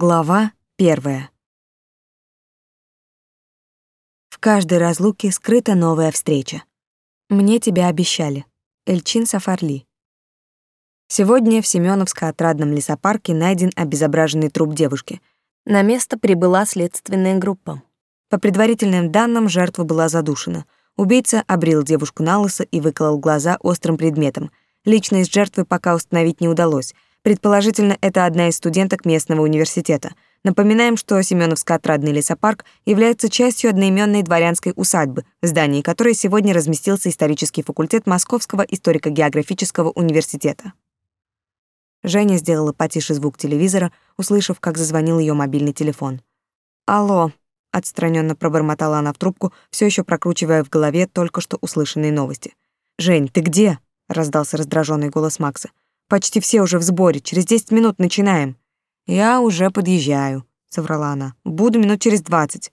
Глава первая. В каждой разлуке скрыта новая встреча. Мне тебя обещали. Эльчин Сафарли. Сегодня в Семёновско-отрадном лесопарке найден обезображенный труп девушки. На место прибыла следственная группа. По предварительным данным, жертва была задушена. Убийца обрил девушку на лысо и выколол глаза острым предметом. Личность жертвы пока установить не удалось — Предположительно, это одна из студенток местного университета. Напоминаем, что Семёновско-отрадный лесопарк является частью одноименной дворянской усадьбы, в здании которой сегодня разместился исторический факультет Московского историко-географического университета. Женя сделала потише звук телевизора, услышав, как зазвонил ее мобильный телефон. «Алло», — отстраненно пробормотала она в трубку, все еще прокручивая в голове только что услышанные новости. «Жень, ты где?» — раздался раздраженный голос Макса. Почти все уже в сборе. Через десять минут начинаем. Я уже подъезжаю, соврала она. Буду минут через двадцать.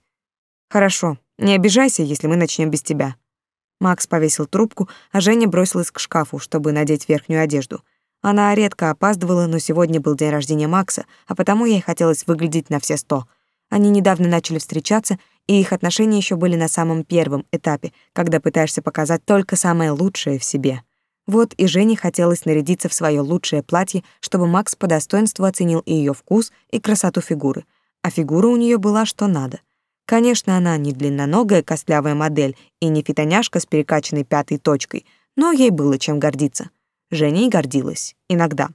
Хорошо. Не обижайся, если мы начнем без тебя. Макс повесил трубку, а Женя бросилась к шкафу, чтобы надеть верхнюю одежду. Она редко опаздывала, но сегодня был день рождения Макса, а потому ей хотелось выглядеть на все сто. Они недавно начали встречаться, и их отношения еще были на самом первом этапе, когда пытаешься показать только самое лучшее в себе. Вот и Жене хотелось нарядиться в свое лучшее платье, чтобы Макс по достоинству оценил и ее вкус, и красоту фигуры. А фигура у нее была что надо. Конечно, она не длинноногая костлявая модель и не фитоняшка с перекачанной пятой точкой, но ей было чем гордиться. Женя и гордилась. Иногда.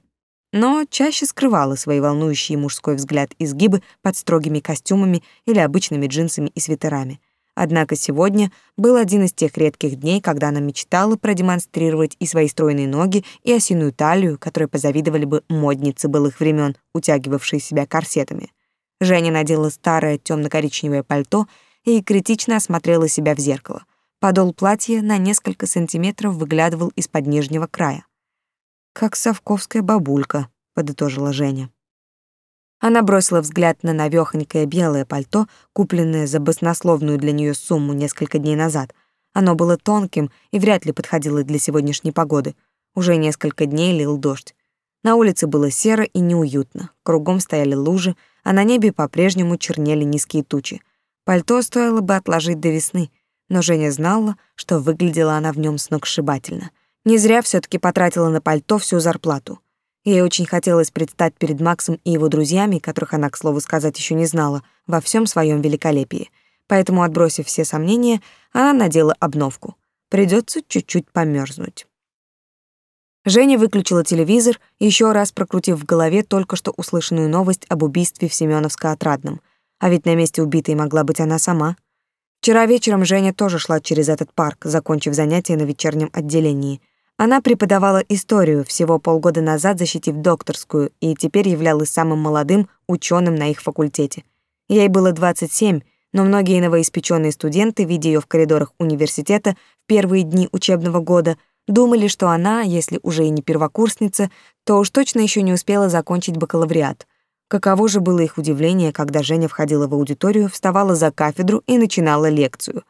Но чаще скрывала свои волнующие мужской взгляд изгибы под строгими костюмами или обычными джинсами и свитерами — Однако сегодня был один из тех редких дней, когда она мечтала продемонстрировать и свои стройные ноги, и осиную талию, которой позавидовали бы модницы былых времен, утягивавшие себя корсетами. Женя надела старое темно-коричневое пальто и критично осмотрела себя в зеркало. Подол платья на несколько сантиметров выглядывал из-под нижнего края. «Как совковская бабулька», — подытожила Женя. Она бросила взгляд на навёхонькое белое пальто, купленное за баснословную для неё сумму несколько дней назад. Оно было тонким и вряд ли подходило для сегодняшней погоды. Уже несколько дней лил дождь. На улице было серо и неуютно. Кругом стояли лужи, а на небе по-прежнему чернели низкие тучи. Пальто стоило бы отложить до весны, но Женя знала, что выглядела она в нём сногсшибательно. Не зря всё таки потратила на пальто всю зарплату. Ей очень хотелось предстать перед Максом и его друзьями, которых она, к слову сказать, еще не знала, во всем своем великолепии. Поэтому, отбросив все сомнения, она надела обновку. Придется чуть-чуть померзнуть. Женя выключила телевизор, еще раз прокрутив в голове только что услышанную новость об убийстве в Семёновско-Отрадном. А ведь на месте убитой могла быть она сама. Вчера вечером Женя тоже шла через этот парк, закончив занятия на вечернем отделении — она преподавала историю, всего полгода назад защитив докторскую, и теперь являлась самым молодым ученым на их факультете. Ей было 27, но многие новоиспеченные студенты, видя ее в коридорах университета в первые дни учебного года, думали, что она, если уже и не первокурсница, то уж точно еще не успела закончить бакалавриат. Каково же было их удивление, когда Женя входила в аудиторию, вставала за кафедру и начинала лекцию.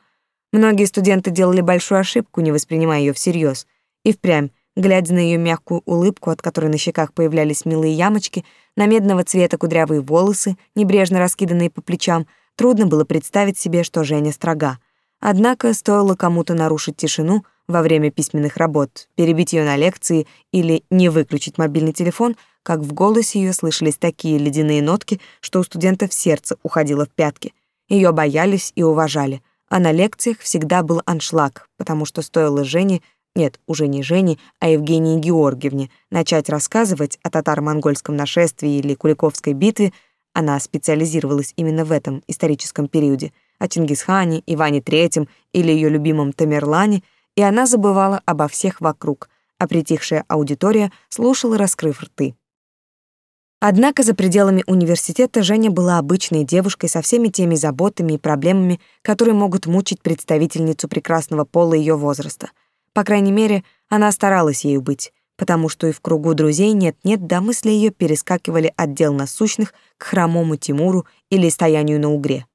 Многие студенты делали большую ошибку, не воспринимая ее всерьез. И впрямь, глядя на ее мягкую улыбку, от которой на щеках появлялись милые ямочки, на медного цвета кудрявые волосы, небрежно раскиданные по плечам, трудно было представить себе, что Женя строга. Однако стоило кому-то нарушить тишину во время письменных работ, перебить ее на лекции или не выключить мобильный телефон, как в голосе ее слышались такие ледяные нотки, что у студентов сердце уходило в пятки. Ее боялись и уважали, а на лекциях всегда был аншлаг, потому что стоило Жене нет, уже не Жене, а Евгении Георгиевне, начать рассказывать о татаро-монгольском нашествии или Куликовской битве, она специализировалась именно в этом историческом периоде, о Чингисхане, Иване III или ее любимом Тамерлане, и она забывала обо всех вокруг, а притихшая аудитория слушала, раскрыв рты. Однако за пределами университета Женя была обычной девушкой со всеми теми заботами и проблемами, которые могут мучить представительницу прекрасного пола ее возраста — по крайней мере, она старалась ею быть, потому что и в кругу друзей нет-нет, да мысли ее перескакивали от дел насущных к хромому Тимуру или стоянию на угре.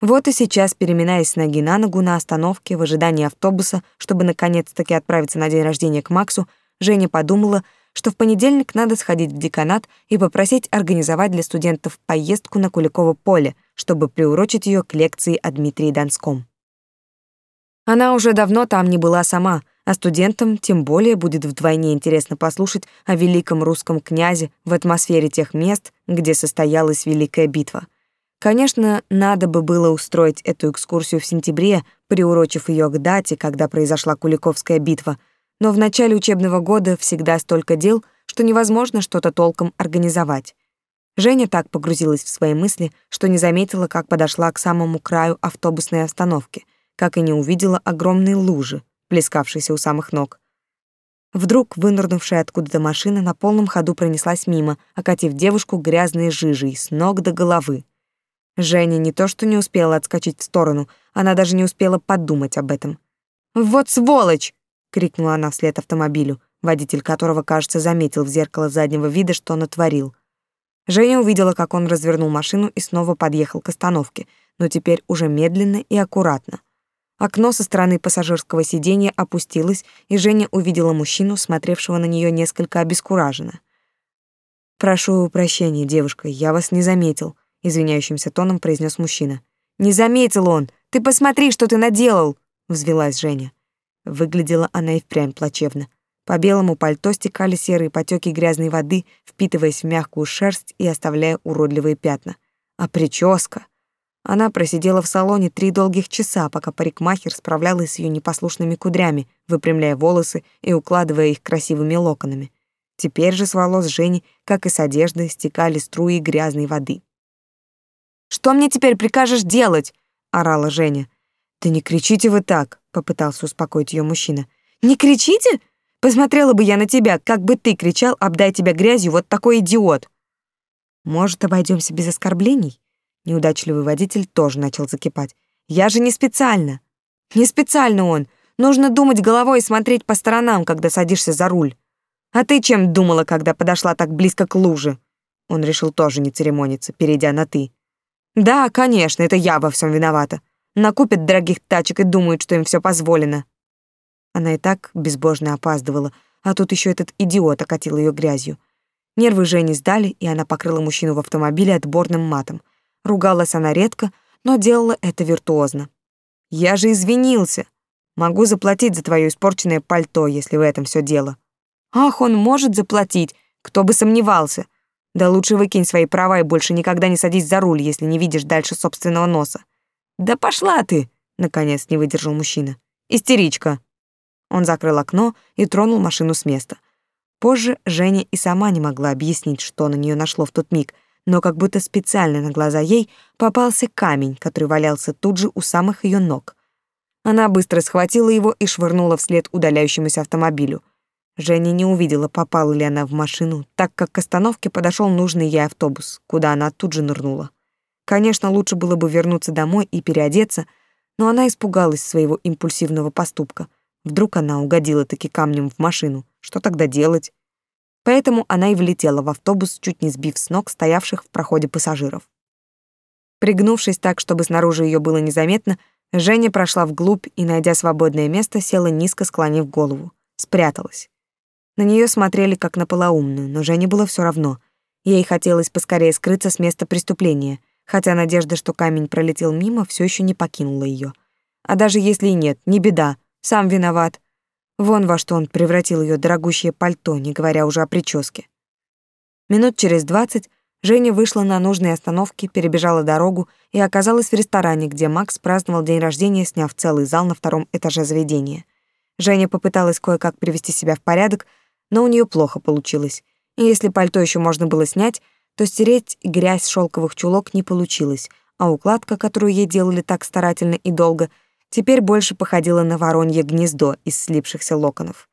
Вот и сейчас, переминаясь с ноги на ногу на остановке в ожидании автобуса, чтобы наконец-таки отправиться на день рождения к Максу, Женя подумала, что в понедельник надо сходить в деканат и попросить организовать для студентов поездку на Куликово поле, чтобы приурочить ее к лекции о Дмитрии Донском. Она уже давно там не была сама, а студентам тем более будет вдвойне интересно послушать о великом русском князе в атмосфере тех мест, где состоялась Великая битва. Конечно, надо бы было устроить эту экскурсию в сентябре, приурочив ее к дате, когда произошла Куликовская битва, но в начале учебного года всегда столько дел, что невозможно что-то толком организовать. Женя так погрузилась в свои мысли, что не заметила, как подошла к самому краю автобусной остановки, как и не увидела огромные лужи, плескавшейся у самых ног. Вдруг вынырнувшая откуда-то машина на полном ходу пронеслась мимо, окатив девушку грязной жижей с ног до головы. Женя не то что не успела отскочить в сторону, она даже не успела подумать об этом. «Вот сволочь!» — крикнула она вслед автомобилю, водитель которого, кажется, заметил в зеркало заднего вида, что натворил. Женя увидела, как он развернул машину и снова подъехал к остановке, но теперь уже медленно и аккуратно. Окно со стороны пассажирского сиденья опустилось, и Женя увидела мужчину, смотревшего на нее несколько обескураженно. «Прошу прощения, девушка, я вас не заметил», — извиняющимся тоном произнес мужчина. «Не заметил он! Ты посмотри, что ты наделал!» — взвелась Женя. Выглядела она и впрямь плачевно. По белому пальто стекали серые потеки грязной воды, впитываясь в мягкую шерсть и оставляя уродливые пятна. А прическа! Она просидела в салоне три долгих часа, пока парикмахер справлялась с ее непослушными кудрями, выпрямляя волосы и укладывая их красивыми локонами. Теперь же с волос Жени, как и с одежды, стекали струи грязной воды. «Что мне теперь прикажешь делать?» — орала Женя. «Да не кричите вы так», — попытался успокоить ее мужчина. «Не кричите? Посмотрела бы я на тебя, как бы ты кричал, обдай тебя грязью, вот такой идиот». «Может, обойдемся без оскорблений?» Неудачливый водитель тоже начал закипать. «Я же не специально!» «Не специально он! Нужно думать головой и смотреть по сторонам, когда садишься за руль. А ты чем думала, когда подошла так близко к луже?» Он решил тоже не церемониться, перейдя на «ты». «Да, конечно, это я во всем виновата. Накупят дорогих тачек и думают, что им все позволено». Она и так безбожно опаздывала, а тут еще этот идиот окатил ее грязью. Нервы Жени сдали, и она покрыла мужчину в автомобиле отборным матом. Ругалась она редко, но делала это виртуозно. «Я же извинился. Могу заплатить за твое испорченное пальто, если в этом все дело». «Ах, он может заплатить, кто бы сомневался. Да лучше выкинь свои права и больше никогда не садись за руль, если не видишь дальше собственного носа». «Да пошла ты!» — наконец не выдержал мужчина. «Истеричка!» Он закрыл окно и тронул машину с места. Позже Женя и сама не могла объяснить, что на нее нашло в тот миг — но как будто специально на глаза ей попался камень, который валялся тут же у самых ее ног. Она быстро схватила его и швырнула вслед удаляющемуся автомобилю. Женя не увидела, попала ли она в машину, так как к остановке подошел нужный ей автобус, куда она тут же нырнула. Конечно, лучше было бы вернуться домой и переодеться, но она испугалась своего импульсивного поступка. Вдруг она угодила таки камнем в машину. Что тогда делать? Поэтому она и влетела в автобус, чуть не сбив с ног стоявших в проходе пассажиров. Пригнувшись так, чтобы снаружи ее было незаметно, Женя прошла вглубь и, найдя свободное место, села низко, склонив голову. Спряталась. На нее смотрели как на полоумную, но Жене было все равно. Ей хотелось поскорее скрыться с места преступления, хотя надежда, что камень пролетел мимо, все еще не покинула ее. А даже если и нет, не беда, сам виноват. Вон во что он превратил ее дорогущее пальто, не говоря уже о прическе. Минут через двадцать Женя вышла на нужной остановке, перебежала дорогу и оказалась в ресторане, где Макс праздновал день рождения, сняв целый зал на втором этаже заведения. Женя попыталась кое-как привести себя в порядок, но у нее плохо получилось. И если пальто еще можно было снять, то стереть грязь шелковых чулок не получилось, а укладка, которую ей делали так старательно и долго — теперь больше походила на воронье гнездо из слипшихся локонов.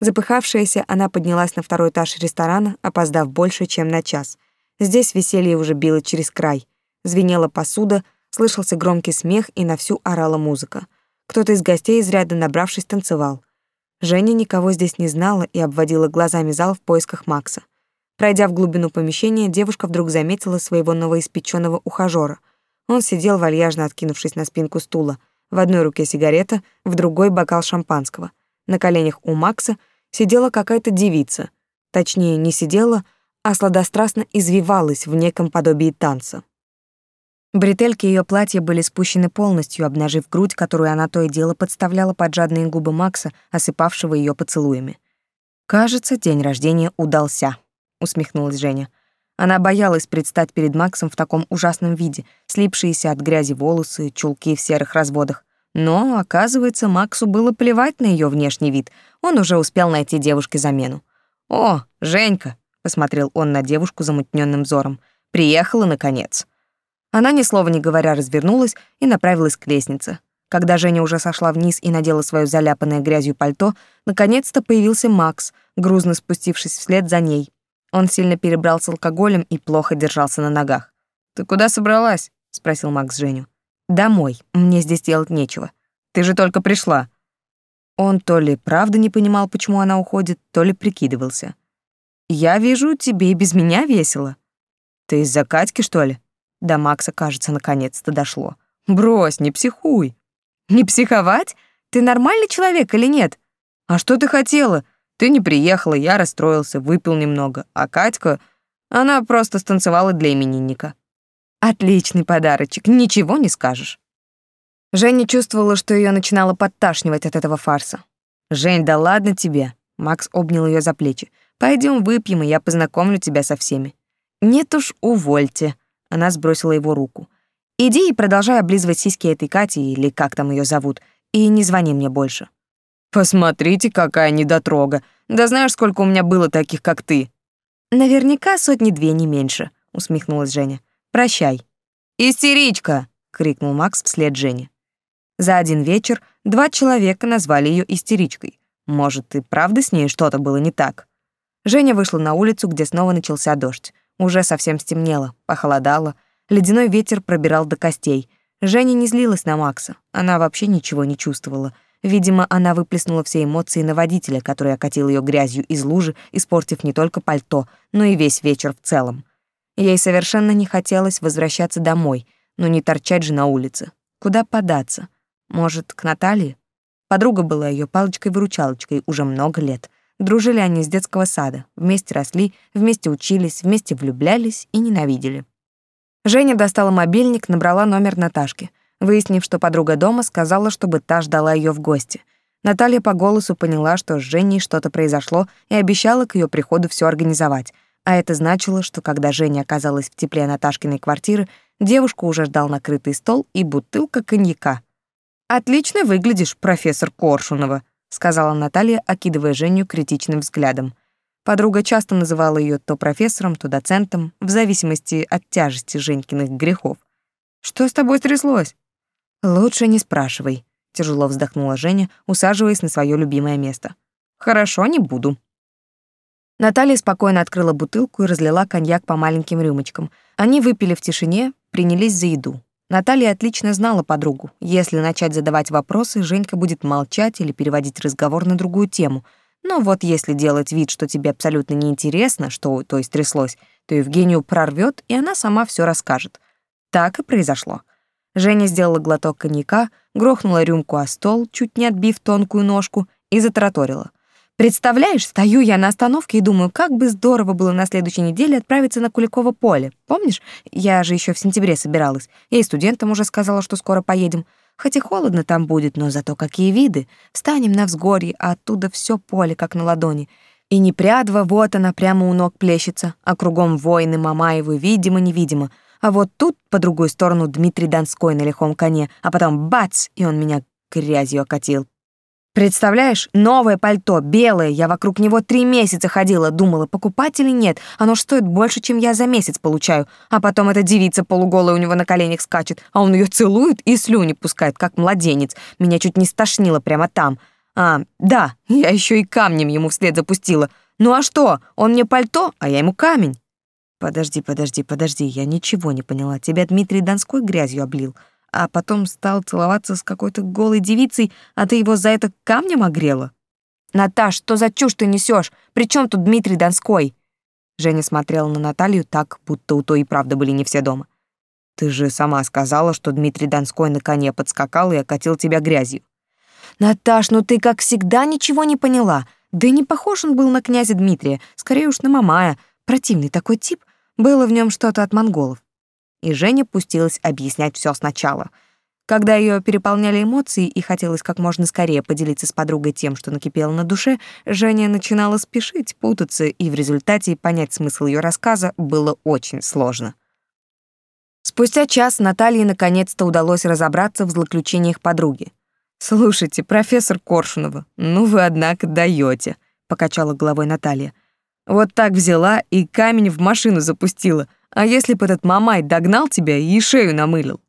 Запыхавшаяся, она поднялась на второй этаж ресторана, опоздав больше, чем на час. Здесь веселье уже било через край. Звенела посуда, слышался громкий смех и на всю орала музыка. Кто-то из гостей, изрядно набравшись, танцевал. Женя никого здесь не знала и обводила глазами зал в поисках Макса. Пройдя в глубину помещения, девушка вдруг заметила своего новоиспеченного ухажёра. Он сидел вальяжно откинувшись на спинку стула — в одной руке сигарета, в другой бокал шампанского. На коленях у Макса сидела какая-то девица. Точнее, не сидела, а сладострастно извивалась в неком подобии танца. Бретельки ее платья были спущены полностью, обнажив грудь, которую она то и дело подставляла под жадные губы Макса, осыпавшего ее поцелуями. «Кажется, день рождения удался», — усмехнулась Женя. Она боялась предстать перед Максом в таком ужасном виде, слипшиеся от грязи волосы, чулки в серых разводах. Но, оказывается, Максу было плевать на ее внешний вид. Он уже успел найти девушке замену. «О, Женька!» — посмотрел он на девушку замутненным взором. «Приехала, наконец!» Она, ни слова не говоря, развернулась и направилась к лестнице. Когда Женя уже сошла вниз и надела свое заляпанное грязью пальто, наконец-то появился Макс, грузно спустившись вслед за ней. Он сильно перебрался алкоголем и плохо держался на ногах. «Ты куда собралась?» — спросил Макс Женю. «Домой. Мне здесь делать нечего. Ты же только пришла». Он то ли правда не понимал, почему она уходит, то ли прикидывался. «Я вижу, тебе и без меня весело». «Ты из-за Катьки, что ли?» До Макса, кажется, наконец-то дошло. Брось, не психуй. Не психовать? Ты нормальный человек или нет? А что ты хотела? Ты не приехала, я расстроился, выпил немного. А Катька, она просто станцевала для именинника. Отличный подарочек, ничего не скажешь. Женя чувствовала, что ее начинало подташнивать от этого фарса. «Жень, да ладно тебе!» Макс обнял ее за плечи. Пойдем выпьем, и я познакомлю тебя со всеми». «Нет уж, увольте», она сбросила его руку. «Иди и продолжай облизывать сиськи этой Кати, или как там ее зовут, и не звони мне больше». «Посмотрите, какая недотрога. Да знаешь, сколько у меня было таких, как ты?» «Наверняка сотни-две, не меньше», — усмехнулась Женя. «Прощай». «Истеричка!» — крикнул Макс вслед Жене. За один вечер два человека назвали ее истеричкой. Может, и правда с ней что-то было не так? Женя вышла на улицу, где снова начался дождь. Уже совсем стемнело, похолодало, ледяной ветер пробирал до костей. Женя не злилась на Макса, она вообще ничего не чувствовала. Видимо, она выплеснула все эмоции на водителя, который окатил ее грязью из лужи, испортив не только пальто, но и весь вечер в целом. Ей совершенно не хотелось возвращаться домой, но не торчать же на улице. Куда податься? Может, к Наталье? Подруга была ее палочкой-выручалочкой уже много лет — Дружили они с детского сада, вместе росли, вместе учились, вместе влюблялись и ненавидели. Женя достала мобильник, набрала номер Наташки. Выяснив, что подруга дома, сказала, чтобы та ждала ее в гости. Наталья по голосу поняла, что с Женей что-то произошло и обещала к ее приходу все организовать. А это значило, что когда Женя оказалась в тепле Наташкиной квартиры, девушку уже ждал накрытый стол и бутылка коньяка. «Отлично выглядишь, профессор Коршунова», сказала Наталья, окидывая Женю критичным взглядом. Подруга часто называла ее то профессором, то доцентом, в зависимости от тяжести Женькиных грехов. Что с тобой стряслось? Лучше не спрашивай, тяжело вздохнула Женя, усаживаясь на свое любимое место. Хорошо, не буду. Наталья спокойно открыла бутылку и разлила коньяк по маленьким рюмочкам. Они выпили в тишине, принялись за еду. Наталья отлично знала подругу. Если начать задавать вопросы, Женька будет молчать или переводить разговор на другую тему. Но вот если делать вид, что тебе абсолютно неинтересно, что то есть тряслось, то Евгению прорвет, и она сама все расскажет. Так и произошло. Женя сделала глоток коньяка, грохнула рюмку о стол, чуть не отбив тонкую ножку, и затараторила — Представляешь, стою я на остановке и думаю, как бы здорово было на следующей неделе отправиться на Куликово поле. Помнишь, я же еще в сентябре собиралась. Я и студентам уже сказала, что скоро поедем. Хоть и холодно там будет, но зато какие виды. Встанем на взгорье, а оттуда все поле, как на ладони. И не прядва, вот она прямо у ног плещется, а кругом воины Мамаевы, видимо-невидимо. А вот тут, по другую сторону, Дмитрий Донской на лихом коне, а потом бац, и он меня грязью окатил. Представляешь, новое пальто, белое, я вокруг него три месяца ходила, думала, покупать или нет, оно ж стоит больше, чем я за месяц получаю, а потом эта девица полуголая у него на коленях скачет, а он ее целует и слюни пускает, как младенец, меня чуть не стошнило прямо там. А, да, я еще и камнем ему вслед запустила. Ну а что, он мне пальто, а я ему камень. Подожди, подожди, подожди, я ничего не поняла, тебя Дмитрий Донской грязью облил а потом стал целоваться с какой-то голой девицей, а ты его за это камнем огрела? Наташ, что за чушь ты несешь? При чем тут Дмитрий Донской? Женя смотрела на Наталью так, будто у той и правда были не все дома. Ты же сама сказала, что Дмитрий Донской на коне подскакал и окатил тебя грязью. Наташ, ну ты как всегда ничего не поняла. Да и не похож он был на князя Дмитрия, скорее уж на Мамая. Противный такой тип. Было в нем что-то от монголов. И Женя пустилась объяснять все сначала. Когда ее переполняли эмоции и хотелось как можно скорее поделиться с подругой тем, что накипело на душе, Женя начинала спешить, путаться, и в результате понять смысл ее рассказа было очень сложно. Спустя час Наталье наконец-то удалось разобраться в злоключениях подруги. «Слушайте, профессор Коршунова, ну вы, однако, даете», — покачала головой Наталья. «Вот так взяла и камень в машину запустила, а если бы этот мамай догнал тебя и шею намылил?»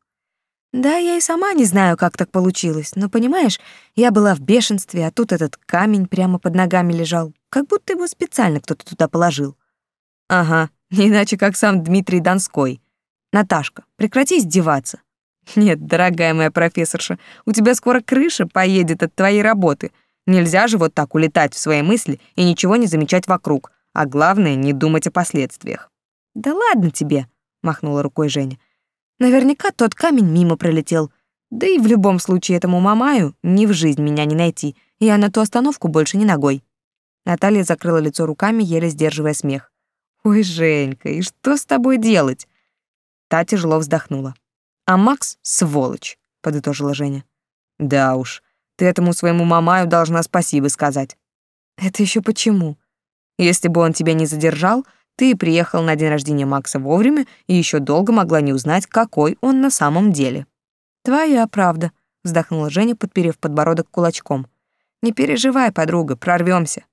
«Да, я и сама не знаю, как так получилось, но, понимаешь, я была в бешенстве, а тут этот камень прямо под ногами лежал, как будто его специально кто-то туда положил». «Ага, не иначе как сам Дмитрий Донской. Наташка, прекрати издеваться. Нет, дорогая моя профессорша, у тебя скоро крыша поедет от твоей работы. Нельзя же вот так улетать в свои мысли и ничего не замечать вокруг, а главное не думать о последствиях. Да ладно тебе, махнула рукой Женя. Наверняка тот камень мимо пролетел. Да и в любом случае этому мамаю ни в жизнь меня не найти. Я на ту остановку больше не ногой. Наталья закрыла лицо руками, еле сдерживая смех. Ой, Женька, и что с тобой делать? Та тяжело вздохнула. А Макс — сволочь, подытожила Женя. Да уж, ты этому своему мамаю должна спасибо сказать. Это еще почему? Если бы он тебя не задержал, ты приехал на день рождения Макса вовремя и еще долго могла не узнать, какой он на самом деле. Твоя правда, вздохнула Женя, подперев подбородок кулачком. Не переживай, подруга, прорвемся.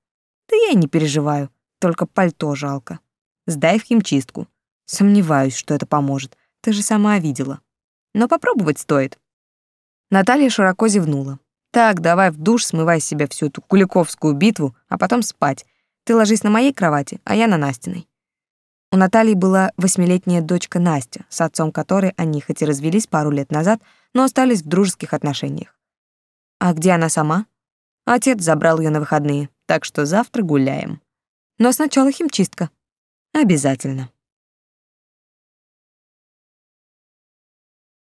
Да я и не переживаю, только пальто жалко. Сдай в химчистку. Сомневаюсь, что это поможет. Ты же сама видела но попробовать стоит. Наталья широко зевнула. Так, давай в душ, смывай с себя всю эту куликовскую битву, а потом спать. Ты ложись на моей кровати, а я на Настиной. У Натальи была восьмилетняя дочка Настя, с отцом которой они хоть и развелись пару лет назад, но остались в дружеских отношениях. А где она сама? Отец забрал ее на выходные, так что завтра гуляем. Но сначала химчистка. Обязательно.